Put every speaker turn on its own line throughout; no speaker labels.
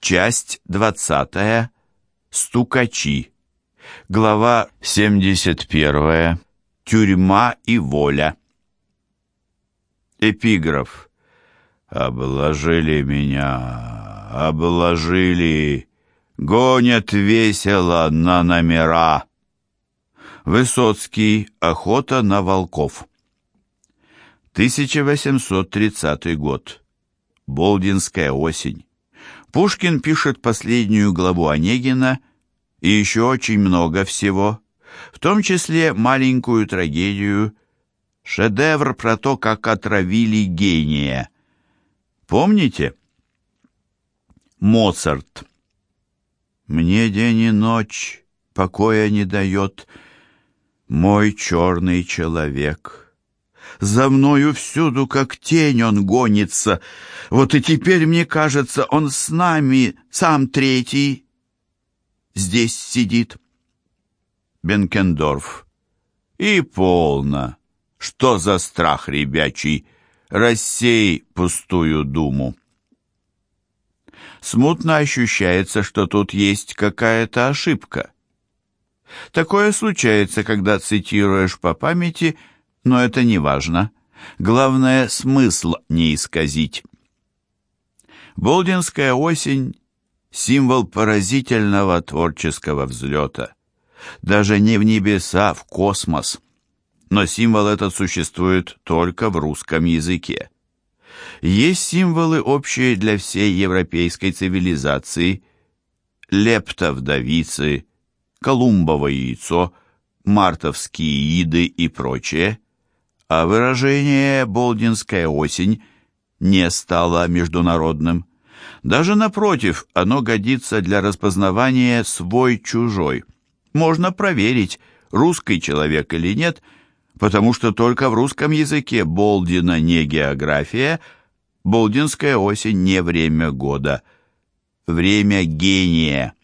Часть 20. Стукачи. Глава 71. Тюрьма и воля. Эпиграф. Обложили меня, обложили, гонят весело на номера. Высоцкий. Охота на волков. 1830 год. Болдинская осень. Пушкин пишет последнюю главу Онегина и еще очень много всего, в том числе маленькую трагедию, шедевр про то, как отравили гения. Помните? Моцарт. «Мне день и ночь покоя не дает мой черный человек». За мною всюду, как тень, он гонится. Вот и теперь, мне кажется, он с нами, сам третий, здесь сидит. Бенкендорф. И полно. Что за страх ребячий? Рассей пустую думу. Смутно ощущается, что тут есть какая-то ошибка. Такое случается, когда цитируешь по памяти – но это не важно. Главное, смысл не исказить. Болдинская осень — символ поразительного творческого взлета. Даже не в небеса, в космос. Но символ этот существует только в русском языке. Есть символы, общие для всей европейской цивилизации. Лепта вдовицы, Колумбово яйцо, мартовские иды и прочее – а выражение «болдинская осень» не стало международным. Даже напротив, оно годится для распознавания свой-чужой. Можно проверить, русский человек или нет, потому что только в русском языке Болдина не география, Болдинская осень не время года, время гения.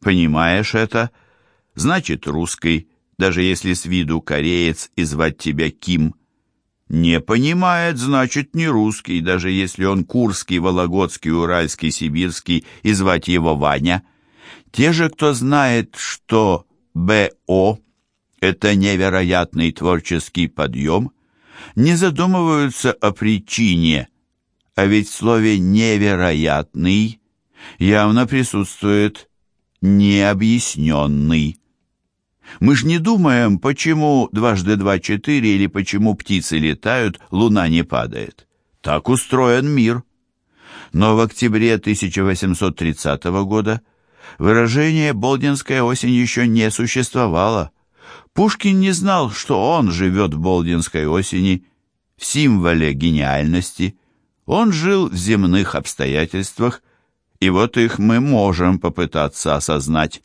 Понимаешь это? Значит, русский – даже если с виду кореец и звать тебя Ким. Не понимает, значит, не русский, даже если он курский, вологодский, уральский, сибирский и звать его Ваня. Те же, кто знает, что БО — это невероятный творческий подъем, не задумываются о причине, а ведь в слове «невероятный» явно присутствует «необъясненный». Мы ж не думаем, почему дважды два четыре или почему птицы летают, луна не падает. Так устроен мир. Но в октябре 1830 года выражение «Болдинская осень» еще не существовало. Пушкин не знал, что он живет в Болдинской осени, в символе гениальности. Он жил в земных обстоятельствах, и вот их мы можем попытаться осознать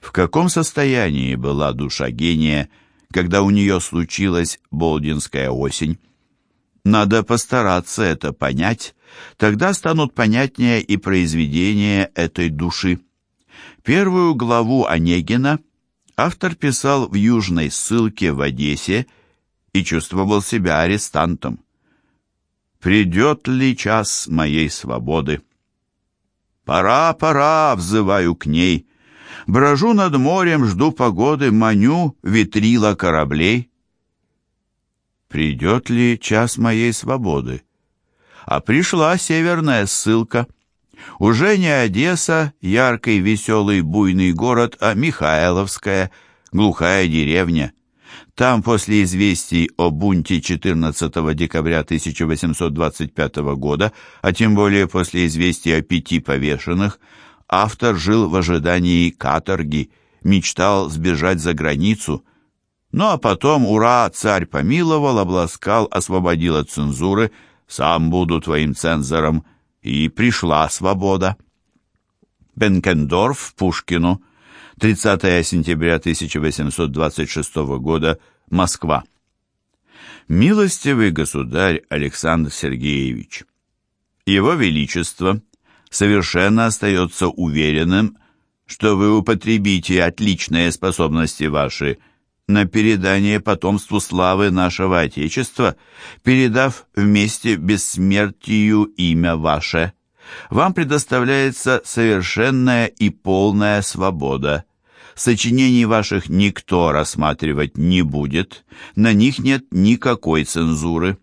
в каком состоянии была душа гения, когда у нее случилась Болдинская осень. Надо постараться это понять, тогда станут понятнее и произведения этой души. Первую главу Онегина автор писал в южной ссылке в Одессе и чувствовал себя арестантом. «Придет ли час моей свободы?» «Пора, пора!» — взываю к ней. Брожу над морем, жду погоды, маню ветрила кораблей. Придет ли час моей свободы? А пришла северная ссылка. Уже не Одесса, яркий, веселый, буйный город, а Михайловская, глухая деревня. Там после известий о бунте 14 декабря 1825 года, а тем более после известий о пяти повешенных, автор жил в ожидании каторги, мечтал сбежать за границу. Ну а потом, ура, царь помиловал, обласкал, освободил от цензуры, сам буду твоим цензором, и пришла свобода. Бенкендорф Пушкину, 30 сентября 1826 года, Москва. Милостивый государь Александр Сергеевич, Его Величество совершенно остается уверенным, что вы употребите отличные способности ваши на передание потомству славы нашего Отечества, передав вместе бессмертию имя ваше. вам предоставляется совершенная и полная свобода. Сочинений ваших никто рассматривать не будет, на них нет никакой цензуры.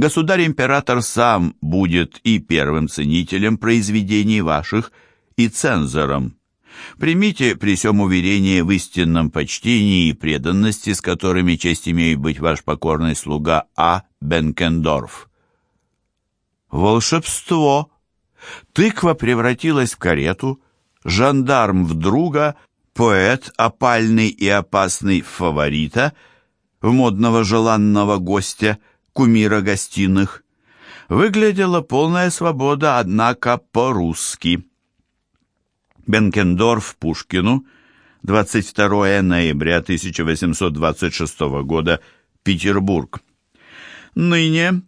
Государь-император сам будет и первым ценителем произведений ваших, и цензором. Примите при сём уверение в истинном почтении и преданности, с которыми честь имеет быть ваш покорный слуга А. Бенкендорф. Волшебство! Тыква превратилась в карету, жандарм в друга, поэт, опальный и опасный фаворита, в модного желанного гостя, кумира гостиных. Выглядела полная свобода, однако по-русски. Бенкендорф Пушкину, 22 ноября 1826 года, Петербург. Ныне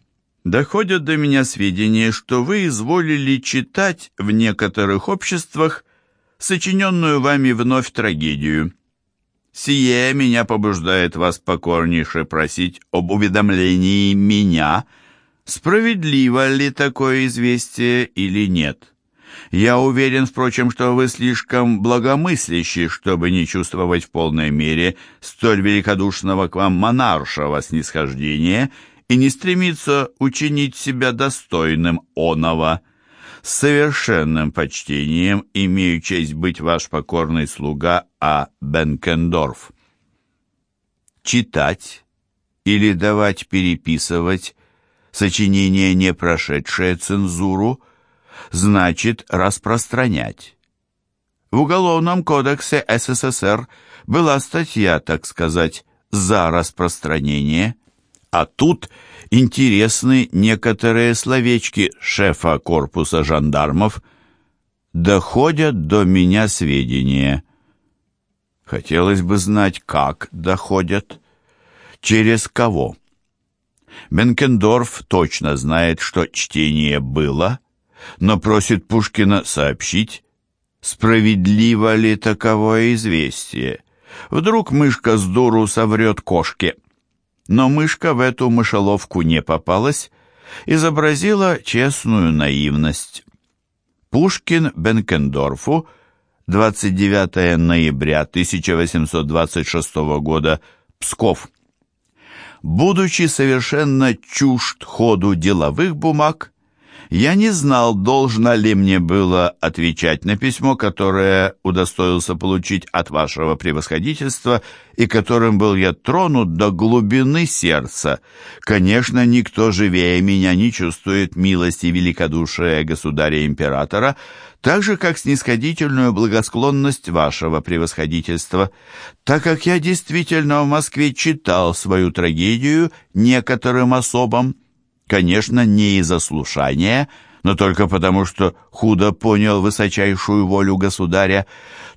доходят до меня сведения, что вы изволили читать в некоторых обществах сочиненную вами вновь трагедию. Сие меня побуждает вас покорнейше просить об уведомлении меня, справедливо ли такое известие или нет. Я уверен, впрочем, что вы слишком благомыслящий, чтобы не чувствовать в полной мере столь великодушного к вам монаршего снисхождения и не стремиться учинить себя достойным оного. С совершенным почтением имею честь быть ваш покорный слуга А. Бенкендорф. Читать или давать переписывать сочинение, не прошедшее цензуру – значит распространять. В Уголовном кодексе СССР была статья, так сказать, за распространение, а тут интересны некоторые словечки шефа корпуса жандармов «Доходят до меня сведения». Хотелось бы знать, как доходят, через кого. Бенкендорф точно знает, что чтение было, но просит Пушкина сообщить, справедливо ли таковое известие. Вдруг мышка с дуру соврет кошке. Но мышка в эту мышеловку не попалась, изобразила честную наивность. Пушкин Бенкендорфу, 29 ноября 1826 года, Псков. Будучи совершенно чужд ходу деловых бумаг, я не знал, должно ли мне было отвечать на письмо, которое удостоился получить от вашего превосходительства и которым был я тронут до глубины сердца. Конечно, никто живее меня не чувствует милости и великодушия государя-императора, так же, как снисходительную благосклонность вашего превосходительства, так как я действительно в Москве читал свою трагедию некоторым особам, Конечно, не из-за слушания, но только потому, что худо понял высочайшую волю государя,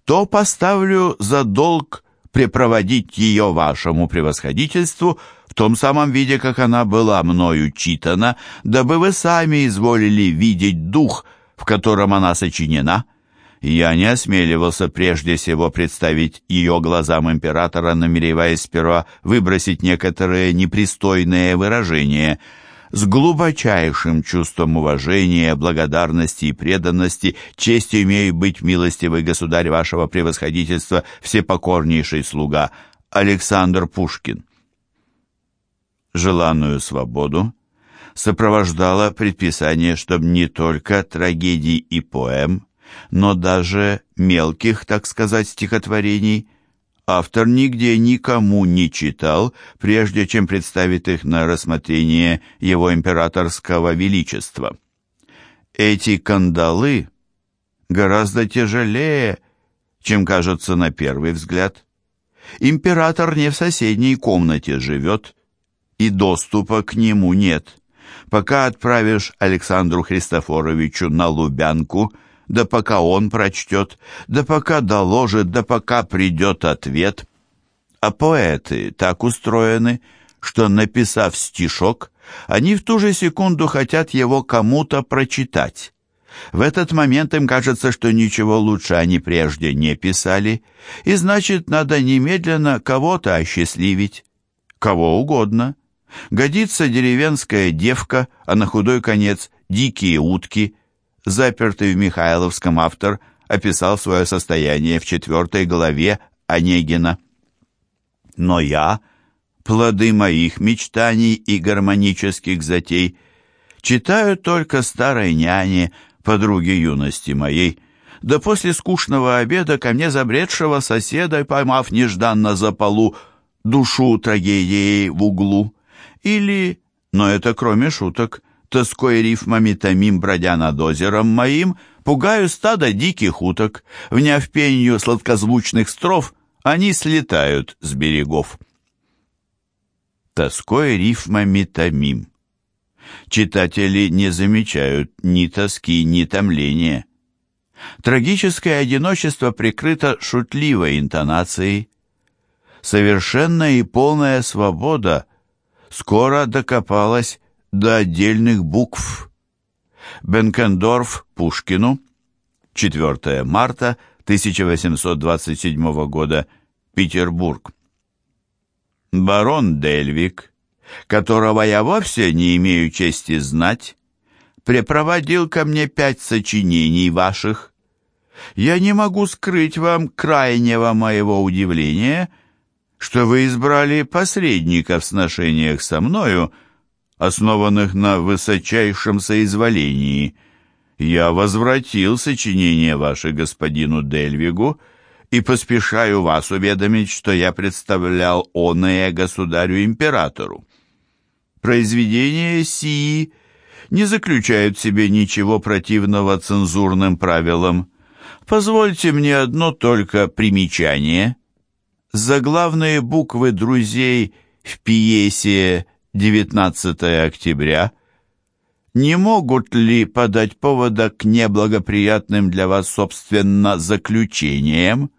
то поставлю за долг препроводить ее вашему превосходительству в том самом виде, как она была мною читана, дабы вы сами изволили видеть дух, в котором она сочинена. Я не осмеливался прежде всего представить ее глазам императора, намереваясь сперва выбросить некоторые непристойные выражения – с глубочайшим чувством уважения, благодарности и преданности, честью имею быть милостивый государь вашего превосходительства, всепокорнейший слуга Александр Пушкин. Желанную свободу сопровождало предписание, чтобы не только трагедий и поэм, но даже мелких, так сказать, стихотворений автор нигде никому не читал, прежде чем представит их на рассмотрение его императорского величества. Эти кандалы гораздо тяжелее, чем кажется на первый взгляд. Император не в соседней комнате живет, и доступа к нему нет. Пока отправишь Александру Христофоровичу на Лубянку – да пока он прочтет, да пока доложит, да пока придет ответ. А поэты так устроены, что, написав стишок, они в ту же секунду хотят его кому-то прочитать. В этот момент им кажется, что ничего лучше они прежде не писали, и значит, надо немедленно кого-то осчастливить. Кого угодно. Годится деревенская девка, а на худой конец дикие утки – запертый в Михайловском автор описал свое состояние в четвертой главе Онегина. Но я, плоды моих мечтаний и гармонических затей, читаю только старой няне, подруги юности моей, да после скучного обеда ко мне забредшего соседа, поймав нежданно за полу душу трагедией в углу. Или, но это кроме шуток, тоской рифмами томим, бродя над озером моим, пугаю стадо диких уток, вняв пенью сладкозвучных строф, они слетают с берегов. Тоской рифмами томим. Читатели не замечают ни тоски, ни томления. Трагическое одиночество прикрыто шутливой интонацией. Совершенная и полная свобода скоро докопалась до отдельных букв. Бенкендорф Пушкину, 4 марта 1827 года, Петербург. Барон Дельвик, которого я вовсе не имею чести знать, препроводил ко мне пять сочинений ваших. Я не могу скрыть вам крайнего моего удивления, что вы избрали посредника в сношениях со мною, основанных на высочайшем соизволении. Я возвратил сочинение ваше господину Дельвигу и поспешаю вас уведомить, что я представлял оное государю-императору. Произведения сии не заключают в себе ничего противного цензурным правилам. Позвольте мне одно только примечание. Заглавные буквы друзей в пьесе 19 октября не могут ли подать повода к неблагоприятным для вас, собственно, заключениям?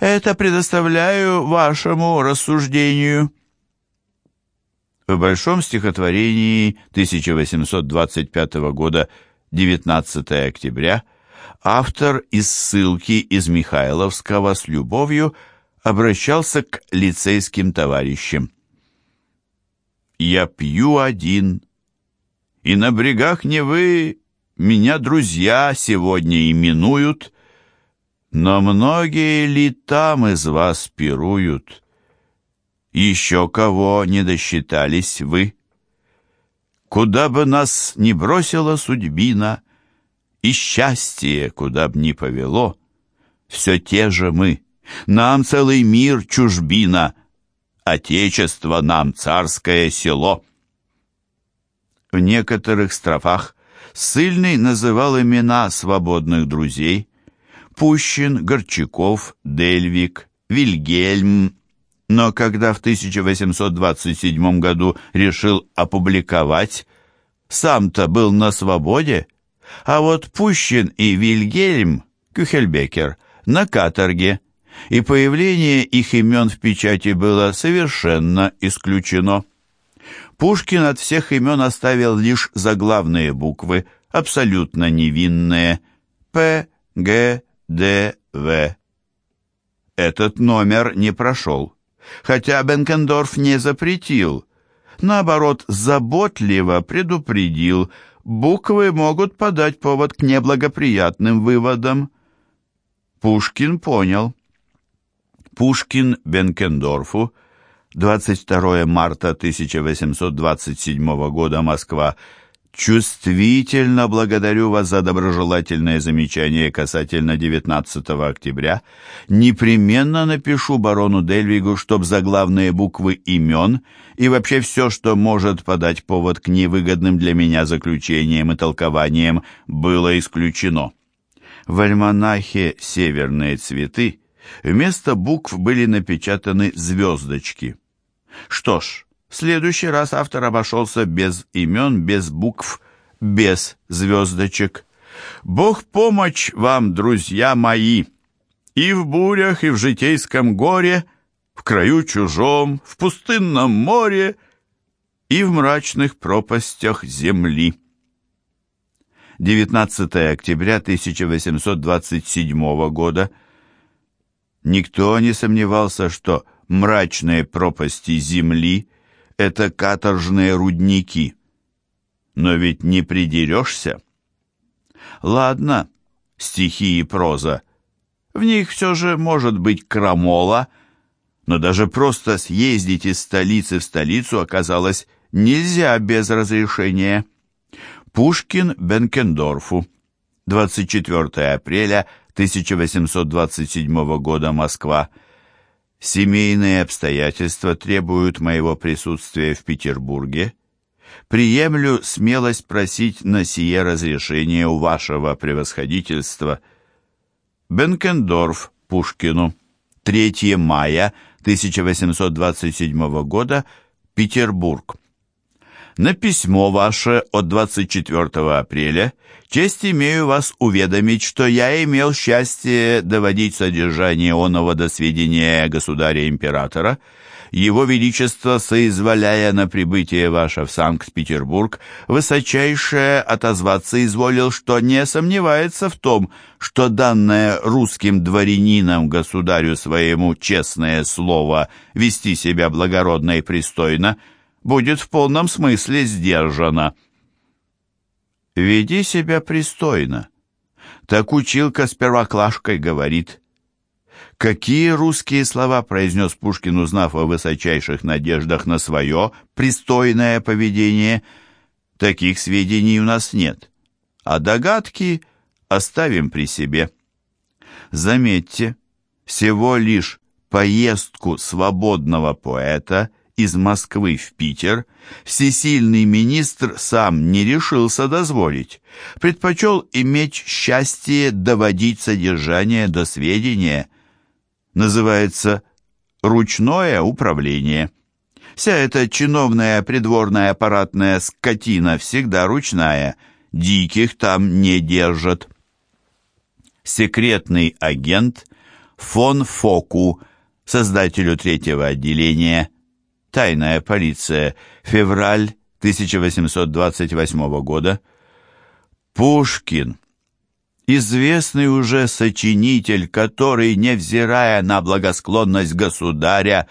Это предоставляю вашему рассуждению. В большом стихотворении 1825 года 19 октября автор из ссылки из Михайловского с любовью обращался к лицейским товарищам. «Я пью один, и на брегах Невы меня друзья сегодня именуют, но многие ли там из вас пируют? Еще кого не досчитались вы? Куда бы нас ни бросила судьбина, и счастье, куда б ни повело, все те же мы, нам целый мир чужбина, Отечество нам царское село. В некоторых строфах Сыльный называл имена свободных друзей Пущин, Горчаков, Дельвик, Вильгельм, но когда в 1827 году решил опубликовать, сам-то был на свободе, а вот Пущин и Вильгельм, Кюхельбекер, на каторге – и появление их имен в печати было совершенно исключено. Пушкин от всех имен оставил лишь заглавные буквы, абсолютно невинные «П», «Г», «Д», «В». Этот номер не прошел, хотя Бенкендорф не запретил, наоборот, заботливо предупредил, буквы могут подать повод к неблагоприятным выводам. Пушкин понял. Пушкин Бенкендорфу, 22 марта 1827 года, Москва. Чувствительно благодарю вас за доброжелательное замечание касательно 19 октября. Непременно напишу барону Дельвигу, чтоб заглавные буквы имен и вообще все, что может подать повод к невыгодным для меня заключениям и толкованиям, было исключено. В альманахе «Северные цветы» Вместо букв были напечатаны звездочки. Что ж, в следующий раз автор обошелся без имен, без букв, без звездочек. Бог помощь вам, друзья мои, и в бурях, и в житейском горе, в краю чужом, в пустынном море и в мрачных пропастях земли. 19 октября 1827 года – Никто не сомневался, что мрачные пропасти земли — это каторжные рудники. Но ведь не придерешься. Ладно, стихи и проза. В них все же может быть крамола, но даже просто съездить из столицы в столицу оказалось нельзя без разрешения. Пушкин Бенкендорфу. 24 апреля 1827 года, Москва. Семейные обстоятельства требуют моего присутствия в Петербурге. Приемлю смелость просить на сие разрешение у вашего превосходительства. Бенкендорф Пушкину. 3 мая 1827 года, Петербург. На письмо ваше от 24 апреля. Честь имею вас уведомить, что я имел счастье доводить содержание оного до сведения государя-императора, его Величество, соизволяя на прибытие ваше в Санкт-Петербург, высочайшее отозваться изволил, что не сомневается в том, что данное русским дворянином государю своему честное слово вести себя благородно и пристойно – будет в полном смысле сдержана. «Веди себя пристойно», — так училка с первоклашкой говорит. Какие русские слова произнес Пушкин, узнав о высочайших надеждах на свое пристойное поведение? Таких сведений у нас нет, а догадки оставим при себе. Заметьте, всего лишь поездку свободного поэта — из Москвы в Питер всесильный министр сам не решился дозволить, предпочел иметь счастье доводить содержание до сведения. Называется «ручное управление». Вся эта чиновная придворная аппаратная скотина всегда ручная, диких там не держат. Секретный агент фон Фоку, создателю третьего отделения, Тайная полиция. Февраль 1828 года. Пушкин. Известный уже сочинитель, который, невзирая на благосклонность государя,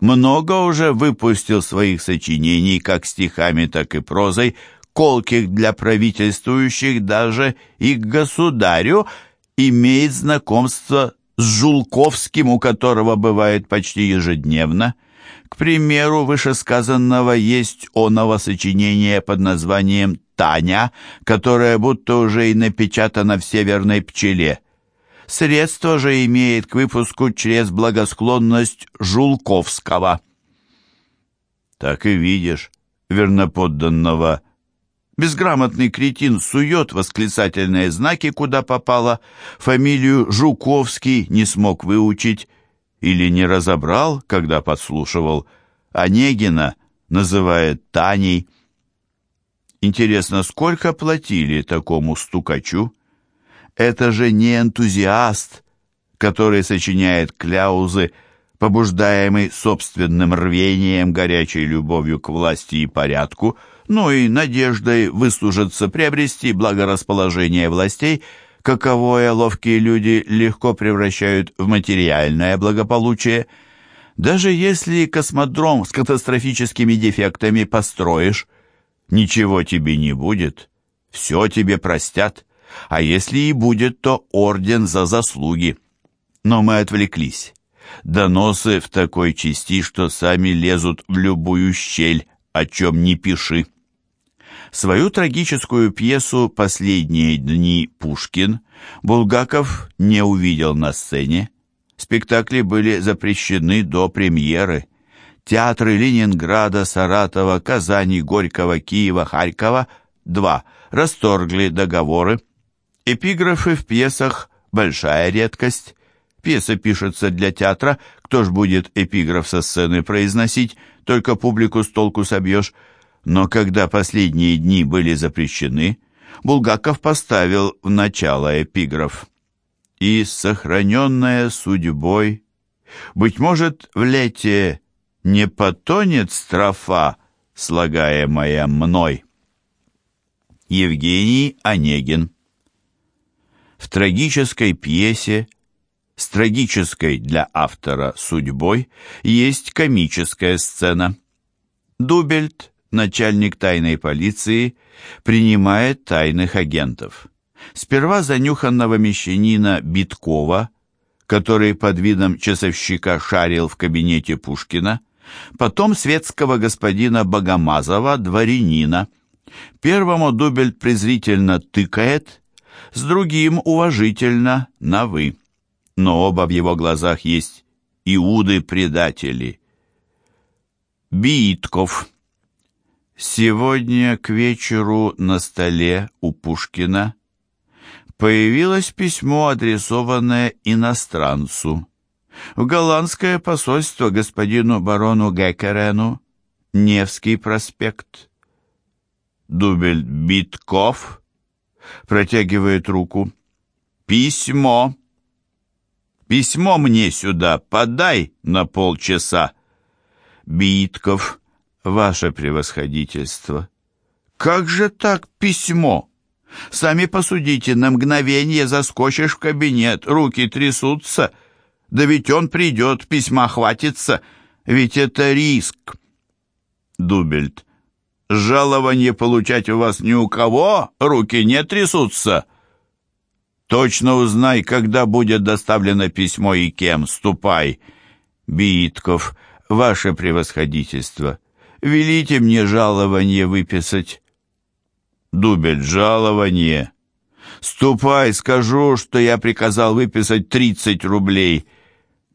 много уже выпустил своих сочинений как стихами, так и прозой, колких для правительствующих даже и к государю, имеет знакомство с Жулковским, у которого бывает почти ежедневно – к примеру вышесказанного есть оного сочинение под названием «Таня», которое будто уже и напечатано в «Северной пчеле». Средство же имеет к выпуску через благосклонность Жулковского. Так и видишь, верноподданного. Безграмотный кретин сует восклицательные знаки, куда попало, фамилию Жуковский не смог выучить, или не разобрал, когда подслушивал, Онегина называет Таней. Интересно, сколько платили такому стукачу? Это же не энтузиаст, который сочиняет кляузы, побуждаемый собственным рвением, горячей любовью к власти и порядку, ну и надеждой выслужиться, приобрести благорасположение властей – каковое ловкие люди легко превращают в материальное благополучие. Даже если космодром с катастрофическими дефектами построишь, ничего тебе не будет, все тебе простят, а если и будет, то орден за заслуги. Но мы отвлеклись. Доносы в такой части, что сами лезут в любую щель, о чем не пиши. Свою трагическую пьесу «Последние дни Пушкин» Булгаков не увидел на сцене. Спектакли были запрещены до премьеры. Театры Ленинграда, Саратова, Казани, Горького, Киева, Харькова – два – расторгли договоры. Эпиграфы в пьесах – большая редкость. Пьеса пишется для театра, кто ж будет эпиграф со сцены произносить, только публику с толку собьешь – но когда последние дни были запрещены, Булгаков поставил в начало эпиграф «И сохраненная судьбой, быть может, в лете не потонет строфа, слагаемая мной». Евгений Онегин В трагической пьесе с трагической для автора судьбой есть комическая сцена. Дубельт начальник тайной полиции, принимает тайных агентов. Сперва занюханного мещанина Биткова, который под видом часовщика шарил в кабинете Пушкина, потом светского господина Богомазова, дворянина. Первому Дубель презрительно тыкает, с другим уважительно на «вы». Но оба в его глазах есть Иуды-предатели. Биитков. Сегодня к вечеру на столе у Пушкина появилось письмо, адресованное иностранцу. В голландское посольство господину барону Геккерену, Невский проспект. Дубель Битков протягивает руку. «Письмо! Письмо мне сюда подай на полчаса!» Битков, ваше превосходительство. «Как же так письмо?» Сами посудите, на мгновение заскочишь в кабинет, руки трясутся. Да ведь он придет, письма хватится, ведь это риск. Дубельт. Жалование получать у вас ни у кого, руки не трясутся. Точно узнай, когда будет доставлено письмо и кем, ступай. Битков, ваше превосходительство, велите мне жалование выписать. Дубель, жалование. Ступай, скажу, что я приказал выписать тридцать рублей.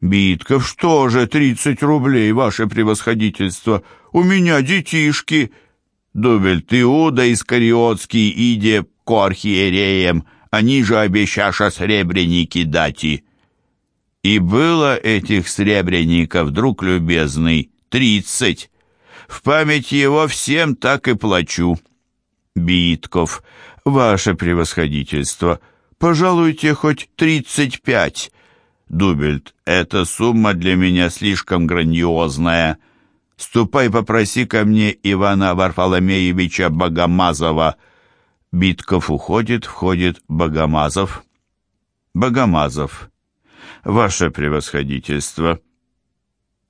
Битков, что же тридцать рублей, ваше превосходительство? У меня детишки. Дубель, ты Иуда Искариотский, иди к архиереям, они же обещаша сребреники дати. И было этих сребреников, друг любезный, тридцать. В память его всем так и плачу. Битков, ваше превосходительство, пожалуйте хоть тридцать пять. Дубельт, эта сумма для меня слишком грандиозная. Ступай попроси ко мне Ивана Варфоломеевича Богомазова. Битков уходит, входит Богомазов. Богомазов, ваше превосходительство.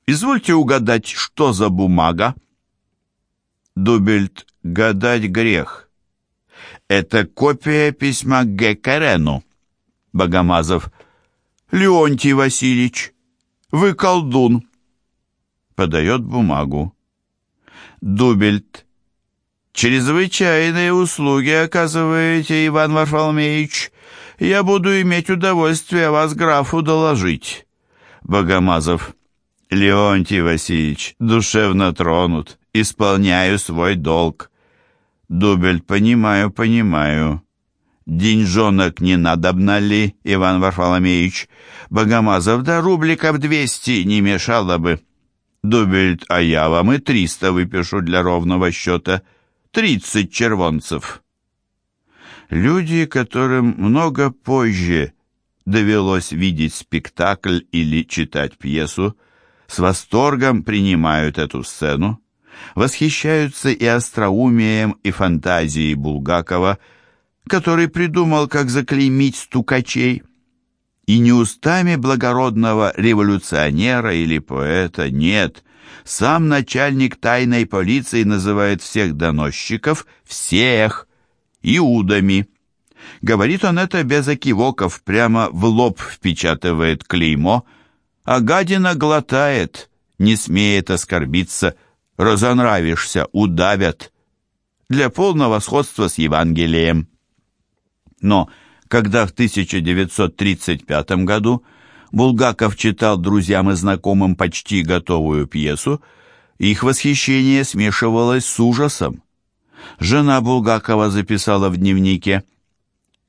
Извольте угадать, что за бумага? Дубельт гадать грех. Это копия письма Геккерену. Богомазов. Леонтий Васильевич, вы колдун. Подает бумагу. Дубельт. Чрезвычайные услуги оказываете, Иван Варфоломеевич. Я буду иметь удовольствие вас графу доложить. Богомазов. Леонтий Васильевич, душевно тронут, исполняю свой долг. Дубель, понимаю, понимаю. Деньжонок не надобно ли, Иван Варфоломеевич? Богомазов, да рубликов двести не мешало бы. Дубель, а я вам и триста выпишу для ровного счета. Тридцать червонцев. Люди, которым много позже довелось видеть спектакль или читать пьесу, с восторгом принимают эту сцену, восхищаются и остроумием, и фантазией Булгакова, который придумал, как заклеймить стукачей, и не устами благородного революционера или поэта, нет, сам начальник тайной полиции называет всех доносчиков, всех, иудами. Говорит он это без окивоков, прямо в лоб впечатывает клеймо, а гадина глотает, не смеет оскорбиться, разонравишься, удавят. Для полного сходства с Евангелием. Но когда в 1935 году Булгаков читал друзьям и знакомым почти готовую пьесу, их восхищение смешивалось с ужасом. Жена Булгакова записала в дневнике,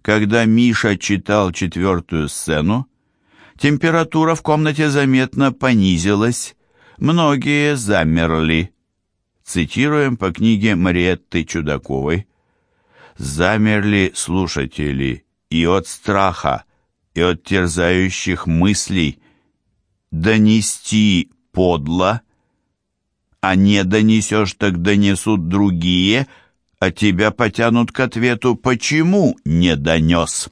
«Когда Миша читал четвертую сцену, температура в комнате заметно понизилась, многие замерли. Цитируем по книге Мариетты Чудаковой. «Замерли слушатели и от страха, и от терзающих мыслей. Донести подло, а не донесешь, так донесут другие, а тебя потянут к ответу «почему не донес?».